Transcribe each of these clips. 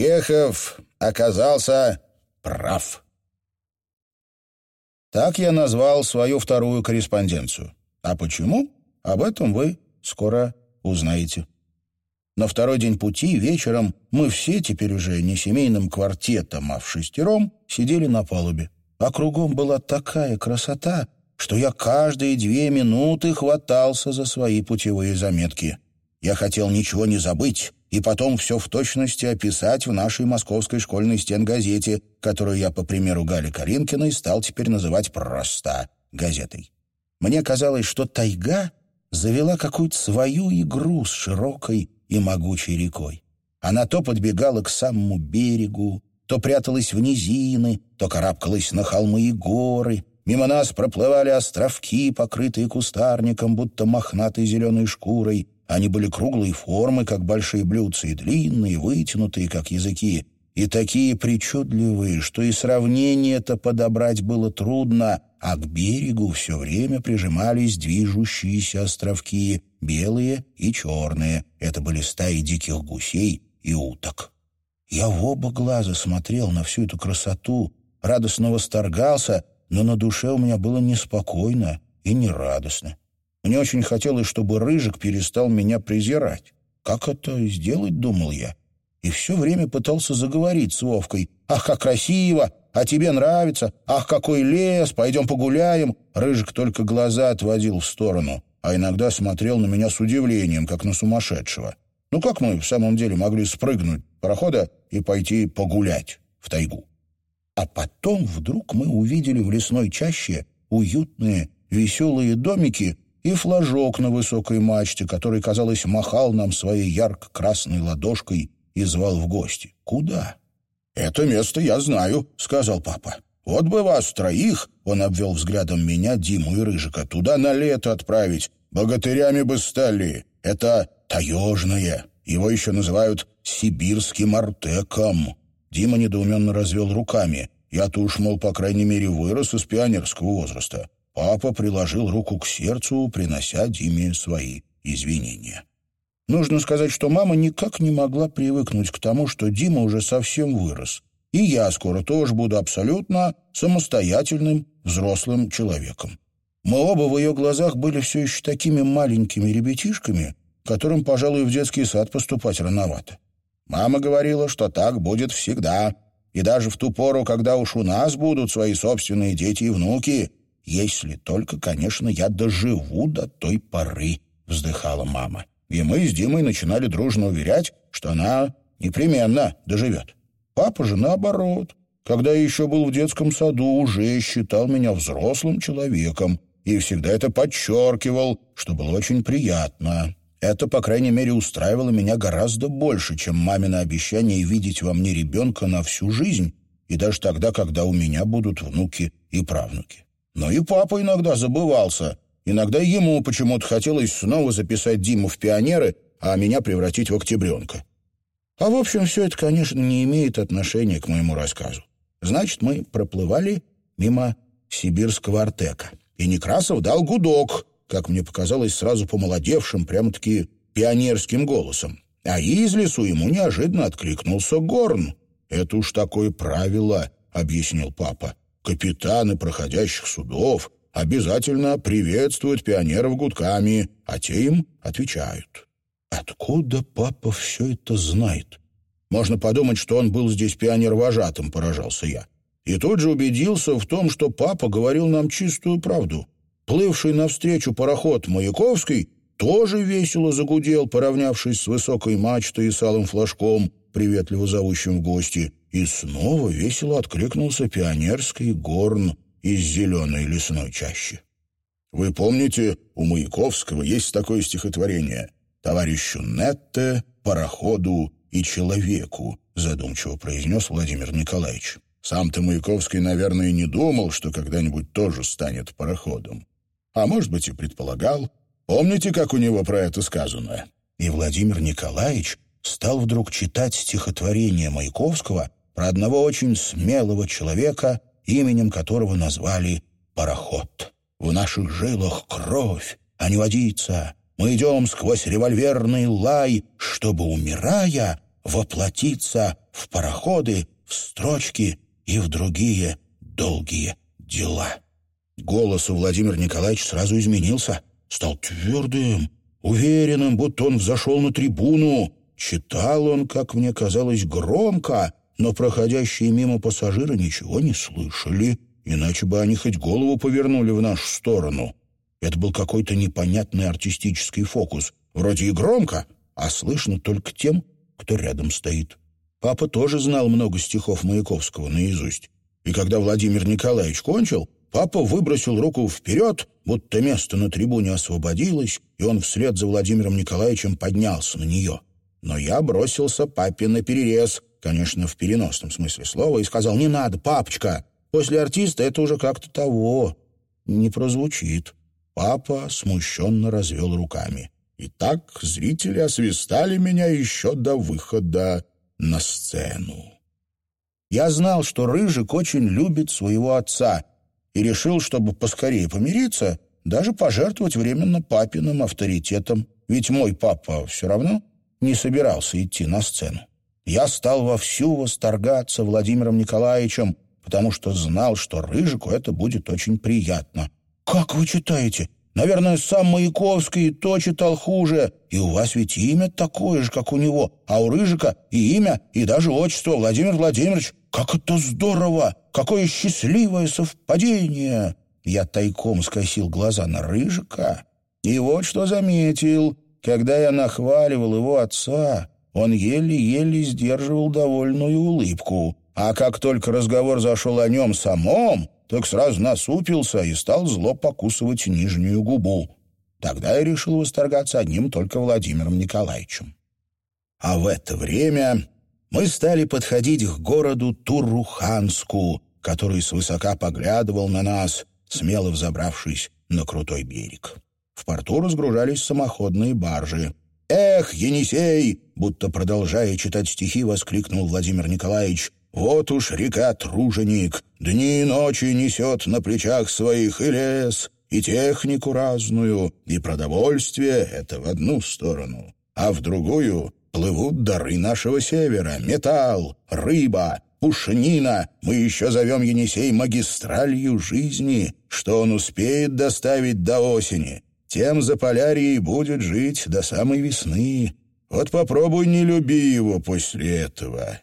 Чехов оказался прав. Так я назвал свою вторую корреспонденцию. А почему? Об этом вы скоро узнаете. На второй день пути вечером мы все, теперь уже не семейным квартетом, а в шестером, сидели на палубе. А кругом была такая красота, что я каждые две минуты хватался за свои путевые заметки. Я хотел ничего не забыть и потом все в точности описать в нашей московской школьной стенгазете, которую я, по примеру Гали Калинкиной, стал теперь называть просто газетой. Мне казалось, что тайга завела какую-то свою игру с широкой и могучей рекой. Она то подбегала к самому берегу, то пряталась в низины, то карабкалась на холмы и горы. Мимо нас проплывали островки, покрытые кустарником, будто мохнатой зеленой шкурой. Они были круглой формы, как большие блюдца, и длинные, вытянутые, как языки, и такие причудливые, что и сравнение это подобрать было трудно, а к берегу все время прижимались движущиеся островки, белые и черные. Это были стаи диких гусей и уток. Я в оба глаза смотрел на всю эту красоту, радостно восторгался, но на душе у меня было неспокойно и нерадостно. Мне очень хотелось, чтобы Рыжик перестал меня презирать. Как это сделать, думал я. И все время пытался заговорить с Вовкой. «Ах, как красиво! А тебе нравится? Ах, какой лес! Пойдем погуляем!» Рыжик только глаза отводил в сторону, а иногда смотрел на меня с удивлением, как на сумасшедшего. Ну как мы в самом деле могли спрыгнуть парохода и пойти погулять в тайгу? А потом вдруг мы увидели в лесной чаще уютные, веселые домики и флажок на высокой мачте, который, казалось, махал нам своей ярко-красной ладошкой и звал в гости. Куда? «Это место я знаю», — сказал папа. «Вот бы вас троих», — он обвел взглядом меня, Диму и Рыжика, «туда на лето отправить. Богатырями бы стали. Это таежное. Его еще называют сибирским артеком». Дима недоуменно развел руками. Я-то уж, мол, по крайней мере, вырос из пионерского возраста. Папа приложил руку к сердцу, принося Диме свои извинения. Нужно сказать, что мама никак не могла привыкнуть к тому, что Дима уже совсем вырос. И я скоро тоже буду абсолютно самостоятельным взрослым человеком. Мы оба в ее глазах были все еще такими маленькими ребятишками, которым, пожалуй, в детский сад поступать рановато. Мама говорила, что так будет всегда, и даже в ту пору, когда уж у нас будут свои собственные дети и внуки, если только, конечно, я доживу до той поры, вздыхала мама. И мы с Димой начинали дружно уверять, что она непременно доживет. Папа же наоборот. Когда я еще был в детском саду, уже считал меня взрослым человеком и всегда это подчеркивал, что было очень приятно. Это, по крайней мере, устраивало меня гораздо больше, чем мамино обещание видеть во мне ребенка на всю жизнь, и даже тогда, когда у меня будут внуки и правнуки. Но и папа иногда забывался, Иногда ему почему-то хотелось снова записать Диму в пионеры, а меня превратить в октябренка. А в общем, все это, конечно, не имеет отношения к моему рассказу. Значит, мы проплывали мимо сибирского артека. И Некрасов дал гудок, как мне показалось, сразу помолодевшим, прямо-таки пионерским голосом. А из лесу ему неожиданно откликнулся Горн. «Это уж такое правило», — объяснил папа. «Капитаны проходящих судов обязательно приветствуют пионеров гудками, а те им отвечают. Откуда папа все это знает? Можно подумать, что он был здесь пионер-вожатым, поражался я. И тут же убедился в том, что папа говорил нам чистую правду. Плывший навстречу пароход Маяковский тоже весело загудел, поравнявшись с высокой мачтой и салым флажком, приветливо зовущим в гости, и снова весело откликнулся пионерский горн — из зеленой лесной чащи. Вы помните, у Маяковского есть такое стихотворение «Товарищу Нетте, пароходу и человеку», задумчиво произнес Владимир Николаевич. Сам-то Маяковский, наверное, не думал, что когда-нибудь тоже станет пароходом. А может быть, и предполагал. Помните, как у него про это сказано? И Владимир Николаевич стал вдруг читать стихотворение Маяковского про одного очень смелого человека, именем которого назвали «Пароход». В наших жилах кровь, а не водица. Мы идем сквозь револьверный лай, чтобы, умирая, воплотиться в пароходы, в строчки и в другие долгие дела. Голос у Владимира Николаевича сразу изменился, стал твердым, уверенным, будто он взошел на трибуну. Читал он, как мне казалось, громко, но проходящие мимо пассажиры ничего не слышали, иначе бы они хоть голову повернули в нашу сторону. Это был какой-то непонятный артистический фокус. Вроде и громко, а слышно только тем, кто рядом стоит. Папа тоже знал много стихов Маяковского наизусть. И когда Владимир Николаевич кончил, папа выбросил руку вперед, будто место на трибуне освободилось, и он вслед за Владимиром Николаевичем поднялся на нее. Но я бросился папе на перерез, конечно, в переносном смысле слова, и сказал, «Не надо, папочка, после артиста это уже как-то того, не прозвучит». Папа смущенно развел руками. И так зрители освистали меня еще до выхода на сцену. Я знал, что Рыжик очень любит своего отца, и решил, чтобы поскорее помириться, даже пожертвовать временно папиным авторитетом, ведь мой папа все равно не собирался идти на сцену. Я стал вовсю восторгаться Владимиром Николаевичем, потому что знал, что Рыжику это будет очень приятно. «Как вы читаете? Наверное, сам Маяковский и то читал хуже. И у вас ведь имя такое же, как у него, а у Рыжика и имя, и даже отчество Владимир Владимирович. Как это здорово! Какое счастливое совпадение!» Я тайком скосил глаза на Рыжика, и вот что заметил. Когда я нахваливал его отца, он еле-еле сдерживал довольную улыбку. А как только разговор зашел о нем самом, так сразу насупился и стал зло покусывать нижнюю губу. Тогда я решил восторгаться одним только Владимиром Николаевичем. А в это время мы стали подходить к городу Туруханску, который свысока поглядывал на нас, смело взобравшись на крутой берег. В порту разгружались самоходные баржи. «Эх, Енисей!» — будто продолжая читать стихи, воскликнул Владимир Николаевич. Вот уж река Труженик дни и ночи несет на плечах своих и лес, и технику разную, и продовольствие — это в одну сторону, а в другую плывут дары нашего севера, металл, рыба, пушнина. Мы еще зовем Енисей магистралью жизни, что он успеет доставить до осени. Тем за Полярией будет жить до самой весны. Вот попробуй не люби его после этого.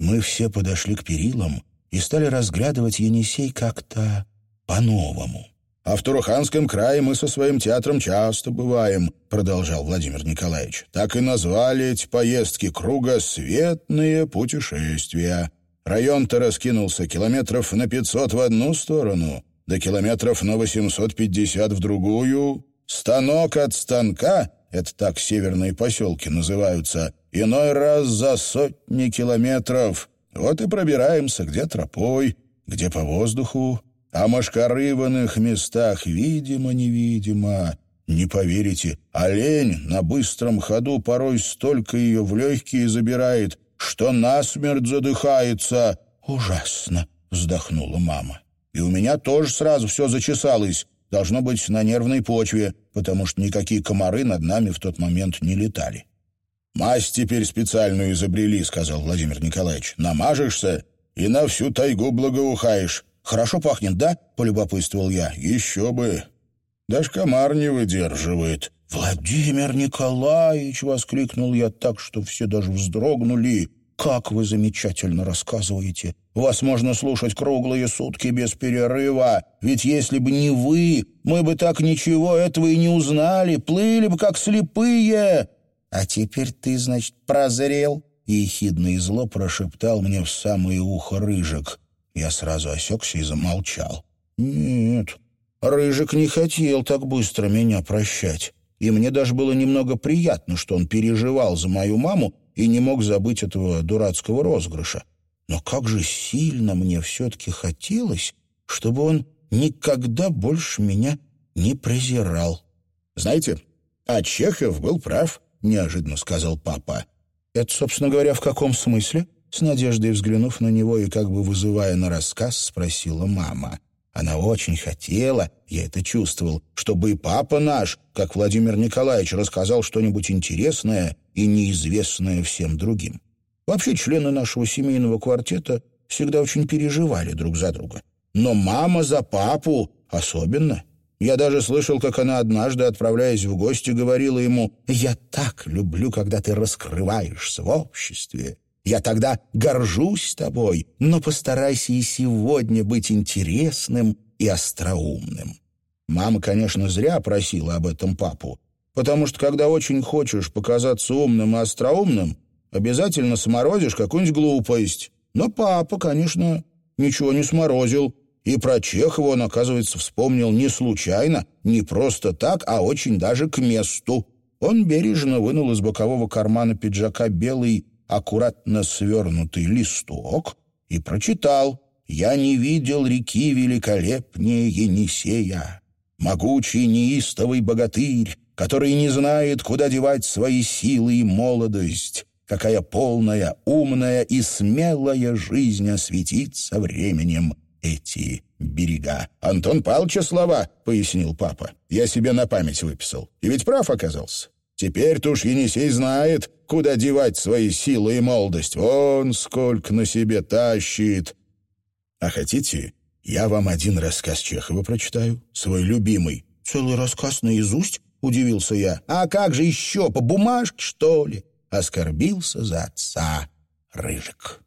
Мы все подошли к перилам и стали разглядывать Енисей как-то по-новому. «А в Туруханском крае мы со своим театром часто бываем», — продолжал Владимир Николаевич. «Так и назвали эти поездки кругосветные путешествия. Район-то раскинулся километров на пятьсот в одну сторону, до километров на восемьсот пятьдесят в другую. Станок от станка — это так северные поселки называются — иной раз за сотни километров. Вот и пробираемся где тропой, где по воздуху, а мошкары в иных местах видимо-невидимо. Не поверите, олень на быстром ходу порой столько ее в легкие забирает, что насмерть задыхается. «Ужасно!» — вздохнула мама. «И у меня тоже сразу все зачесалось. Должно быть на нервной почве, потому что никакие комары над нами в тот момент не летали». «Мазь теперь специальную изобрели», — сказал Владимир Николаевич. «Намажешься и на всю тайгу благоухаешь». «Хорошо пахнет, да?» — полюбопытствовал я. «Еще бы. Даже комар не выдерживает». «Владимир Николаевич!» — воскликнул я так, что все даже вздрогнули. «Как вы замечательно рассказываете! Вас можно слушать круглые сутки без перерыва. Ведь если бы не вы, мы бы так ничего этого и не узнали, плыли бы как слепые!» «А теперь ты, значит, прозрел?» И и зло прошептал мне в самое ухо Рыжик. Я сразу осекся и замолчал. «Нет, Рыжик не хотел так быстро меня прощать. И мне даже было немного приятно, что он переживал за мою маму и не мог забыть этого дурацкого розыгрыша. Но как же сильно мне все-таки хотелось, чтобы он никогда больше меня не презирал. Знаете, а Чехов был прав. — неожиданно сказал папа. «Это, собственно говоря, в каком смысле?» С надеждой взглянув на него и как бы вызывая на рассказ, спросила мама. Она очень хотела, я это чувствовал, чтобы и папа наш, как Владимир Николаевич, рассказал что-нибудь интересное и неизвестное всем другим. Вообще члены нашего семейного квартета всегда очень переживали друг за друга. Но мама за папу особенно. Я даже слышал, как она однажды, отправляясь в гости, говорила ему, «Я так люблю, когда ты раскрываешься в обществе. Я тогда горжусь тобой, но постарайся и сегодня быть интересным и остроумным». Мама, конечно, зря просила об этом папу, потому что, когда очень хочешь показаться умным и остроумным, обязательно сморозишь какую-нибудь глупость. Но папа, конечно, ничего не сморозил, и про Чехова он, оказывается, вспомнил не случайно, не просто так, а очень даже к месту. Он бережно вынул из бокового кармана пиджака белый, аккуратно свернутый листок и прочитал «Я не видел реки великолепнее Енисея. Могучий неистовый богатырь, который не знает, куда девать свои силы и молодость. Какая полная, умная и смелая жизнь осветится временем эти берега. «Антон Павловича слова», — пояснил папа. «Я себе на память выписал. И ведь прав оказался. Теперь-то уж Енисей знает, куда девать свои силы и молодость. Он сколько на себе тащит. А хотите, я вам один рассказ Чехова прочитаю, свой любимый. Целый рассказ наизусть? Удивился я. А как же еще, по бумажке, что ли? Оскорбился за отца Рыжик.